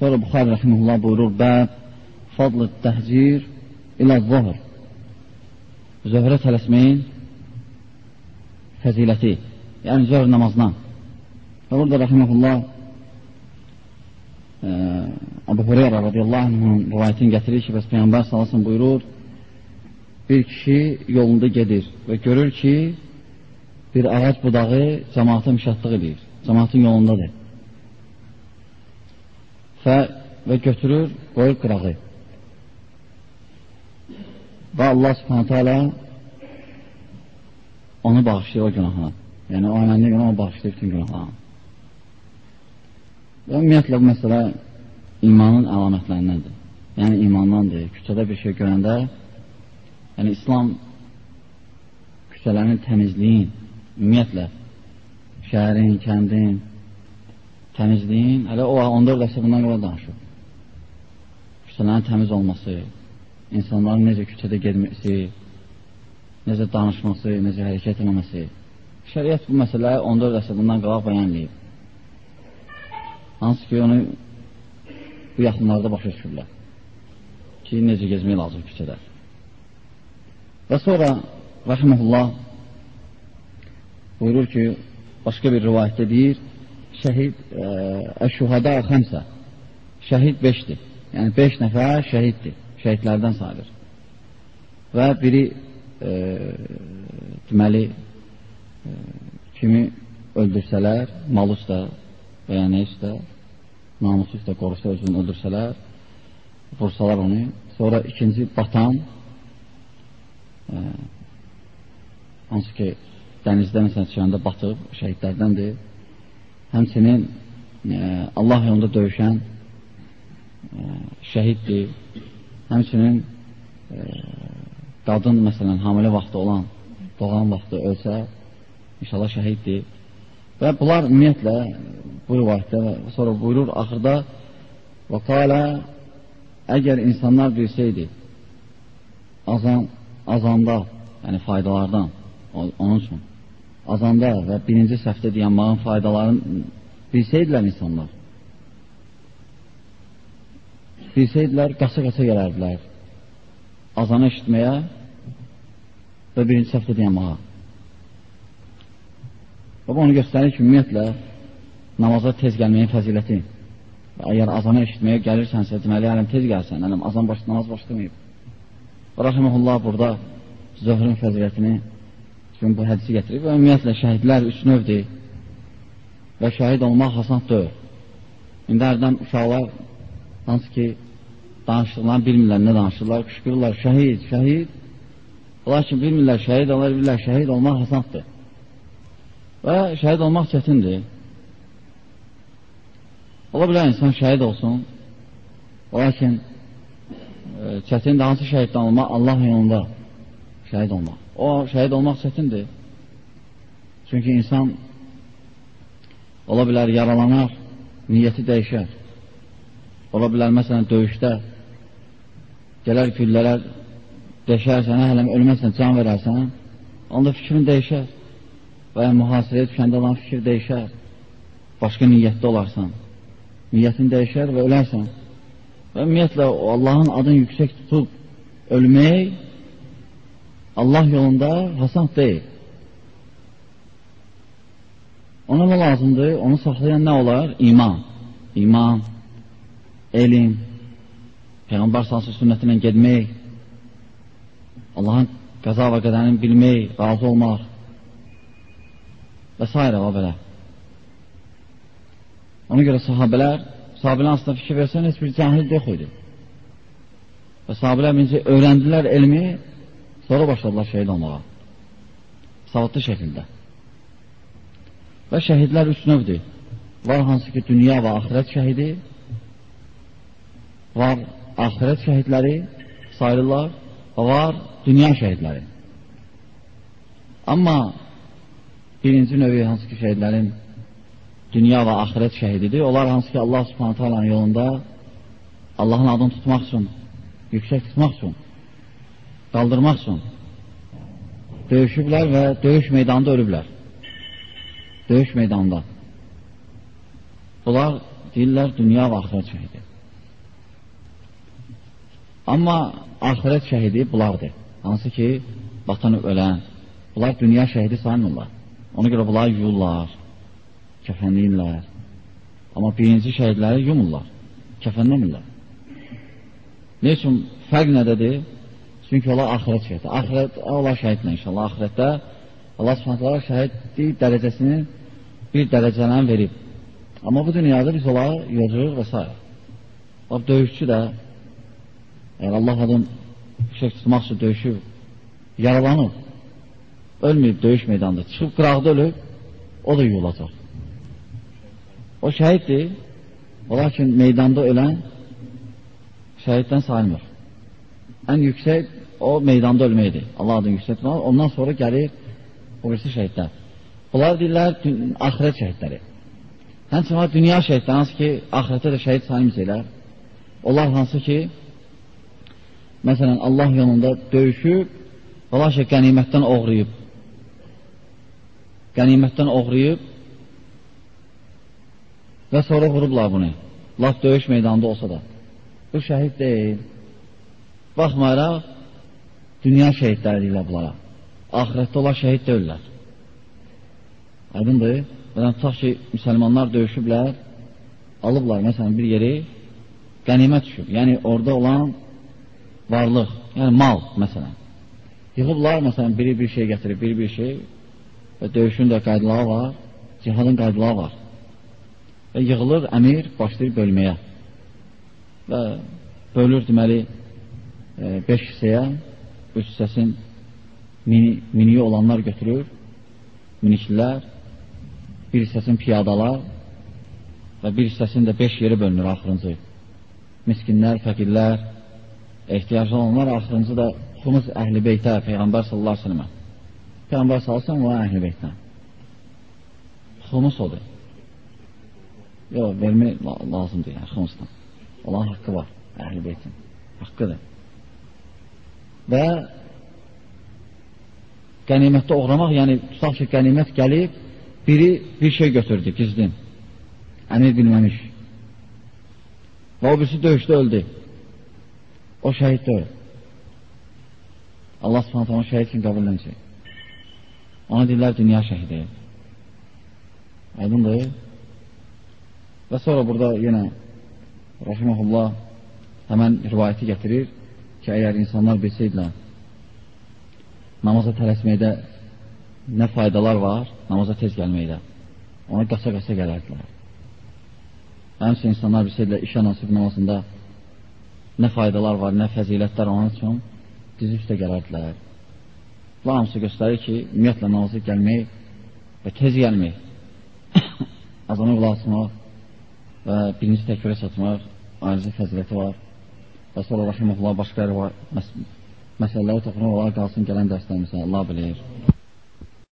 Sonra Buxar rəhməhullah buyurur, bəb fadlı təhcir ilə zahır. Zöhrə tələsməyin fəziləti, yəni zöhr namazına. Və burada rəhməhullah e, Abu Hureyra radiyallahu anhın rivayətini gətirir ki, bəs Peyyambər salasın buyurur, bir kişi yolunda gedir və görür ki, bir ağac budağı cəmaata müşatlıq edir, cəmaatın yolundadır. Və, və götürür, qoyur qırağı. Və Allah subhanətə alə onu bağışlayır o günahına. Yəni, o əmənli günah onu bağışlayır bütün günahlarına. Və ümumiyyətlə, bu məsələ imanın əlamətlərindəndir. Yəni, imandandır. Küçədə bir şey görəndə, yəni, İslam küçələrin təmizliyin, ümumiyyətlə, şəhərin, kəndin, təmizliyin, hələ o 14 əsr bundan görə danışır. Küçələrin təmiz olması, insanların necə küçədə gedməsi, necə danışması, necə hərəkət etməməsi. Şəriət bu məsələyə 14 əsr bundan qabaq bəyanlayıb. Hansı ki, onu bu yaxınlarda başa düşürlər ki, necə gezmək lazım küçədə. Və sonra, rəhməhullah buyurur ki, başqa bir rivayətdə deyir, şəhid, əş-şuhada xəmsə, şəhid beşdir. Yəni, beş nəfər şəhiddir şəhidlərdən sayılır. Və biri e, deməli e, kimi öldürsələr, mal üstə və ya nə üstə, namusu üstə qorusa özünü öldürsələr, vursalar onu. Sonra ikinci batan, e, hansı ki dənizdə məsələn çıxanda batıb, şəhidlərdəndir. Həmçinin e, Allah yolunda döyüşən e, şəhiddir. Həmçinin e, qadın, məsələn, hamilə vaxtı olan, doğan vaxtı ölsə, inşallah şəhiddir. Və bunlar ümumiyyətlə bu rivayətdə sonra buyurur axırda və qalə əgər insanlar bilsəydi azan, azanda, yəni faydalardan onun üçün azanda və birinci səhvdə deyən mağın faydalarını bilsəydilər insanlar bilsəydilər, qaça-qaça gələrdilər azanı eşitməyə və birinci səhvdə deyəməyə. Və onu göstərir ki, ümumiyyətlə, namaza tez gəlməyin fəziləti. Əgər azanı eşitməyə gəlirsənsə, deməli, ələm tez gəlsən, ələm azan baş, namaz başlamayıb. Və rəhməhullah burada zöhrün fəzilətini üçün bu hədisi gətirib və ümumiyyətlə şəhidlər üç növdir və şəhid olmaq hasant deyil. İndi hərdən uşaqlar hansı ki danışdıqlarını bilmirlər, nə danışırlar, qışqırırlar, şəhid, şəhid. Onlar ki, bilmirlər, şəhid onlar bilirlər, şəhid olmaq hasandır. Və şəhid olmaq çətindir. Ola bilər insan şəhid olsun, lakin e, çətindir, hansı şəhiddən olmaq? Allah yolunda şəhid olmaq. O, şəhid olmaq çətindir. Çünki insan ola bilər yaralanar, niyyəti dəyişər. Ola bilər, məsələn, döyüşdə gələr güllələr deşər sənə, hələm ölməsən, can verərsən, onda fikrin dəyişər və ya mühasirəyə düşəndə olan fikir dəyişər, başqa niyyətdə olarsan, niyyətin dəyişər və ölərsən və ümumiyyətlə Allahın adını yüksək tutub ölmək Allah yolunda hasan deyil. Ona nə lazımdır? Onu saxlayan nə olar? İman. İman, elm, Peyğəmbər salsı sünnəti ilə gedmək, Allahın qəza və qədərini bilmək, razı olmaq və s. və belə. Ona görə sahabələr, sahabələr aslında fikir versən, heç bir cahil yox idi. Və sahabələr birinci öyrəndilər elmi, sonra başladılar şəhid olmağa. Savadlı şəkildə. Və şəhidlər üç növdür. Var hansı ki, dünya və axirət şəhidi, var axirət şəhidləri sayılırlar var dünya şəhidləri. Amma birinci növü hansı ki şəhidlərin dünya və axirət şəhididir. Onlar hansı ki Allah subhanətə alanın yolunda Allahın adını tutmaq üçün, yüksək tutmaq üçün, qaldırmaq üçün döyüşüblər və döyüş meydanında ölüblər. Döyüş meydanında. Bunlar deyirlər dünya və axirət şəhidi. Amma axirət şəhidi bunlardır. Hansı ki, vatan ölən, bunlar dünya şəhidi saymırlar. Ona görə bunlar yuyurlar, kəfənləyirlər. Amma birinci şəhidləri yumurlar, kəfənləmirlər. Ne üçün? Fərq nədədir? Çünki onlar axirət şəhidi. Axirət, onlar şəhidlə inşallah. Axirətdə Allah subhanətlər şəhidlik dərəcəsini bir dərəcələn verib. Amma bu dünyada biz onları yocuruq və s. Bax, döyüşçü də əgər Allah adam fişək tutmaq üçün döyüşüb, yaralanıb, ölməyib döyüş meydanında, çıxıb qıraqda ölüb, o da yuyulacaq. O şəhiddir, o lakin meydanda ölən şəhiddən sayılmır. Ən yüksək o meydanda ölməkdir. Allah adını yüksək Ondan sonra gəlir o birisi şəhidlər. Bunlar deyirlər axirət şəhidləri. Həmçinin dünya şəhidləri, hansı ki, axirətə də şəhid sayılmayacaqlar. Onlar hansı ki, məsələn, Allah yolunda döyüşüb, onlar ki, qənimətdən oğrayıb. Qənimətdən oğrayıb və sonra vurublar bunu. Laf döyüş meydanında olsa da. Bu şəhid deyil. Baxmayaraq, dünya şəhidləri deyirlər bunlara. Ahirətdə onlar şəhid deyirlər. Aydındır. Məsələn, tutaq ki, müsəlmanlar döyüşüblər, alıblar, məsələn, bir yeri qənimət düşüb. Yəni, orada olan varlıq, yəni mal, məsələn. Yığıblar, məsələn, biri bir şey gətirib, biri bir şey və döyüşün də qaydaları var, cihadın qaydaları var. Və yığılır, əmir başlayır bölməyə. Və bölür, deməli, 5 e, hissəyə, üç hissəsin mini, miniyi olanlar götürür, miniklər, bir hissəsini piyadalar və bir hissəsini də beş yeri bölünür axırıncı. Miskinlər, fəqirlər, ehtiyaclı olanlar axırıncı da xumus əhl-i beytə, Peyğəmbər sallallahu aleyhi ve sellemə. Peyğəmbər sallallahu aleyhi ve sellem əhl-i beytdən. Xumus odur. Yox, vermək lazımdır, yəni xumusdan. Olan haqqı var, əhl-i beytin. Haqqıdır. Və qənimətdə oğramaq, yəni tutaq ki, qənimət gəlib, biri bir şey götürdü, gizlin. Əmir bilməmiş. Və o birisi döyüşdə öldü. O şəhid deyil. Allah subhanətə onu şəhid kimi qəbul edəcək. Ona deyirlər dünya şəhidi. Aydındır. Və sonra burada yenə Rəhməhullah həmən rivayəti gətirir ki, əgər insanlar bilsəydilər namaza tələsməkdə nə faydalar var, namaza tez gəlməkdə. Ona qaça-qaça gələrdilər. Həmçə insanlar bilsəydilər, işə nasib namazında nə faydalar var, nə fəzilətlər onun üçün dizi üstə gələrdilər. Bu hamısı göstərir ki, ümumiyyətlə namaza gəlmək və tez gəlmək, azanı qulaqsmaq və birinci təkvirə çatmaq ayrıca fəziləti var. Rasululloh rahimahulloh boshqalar va masalalar o'ta qilgan va asosiy kalam darsida inshaalloh bilir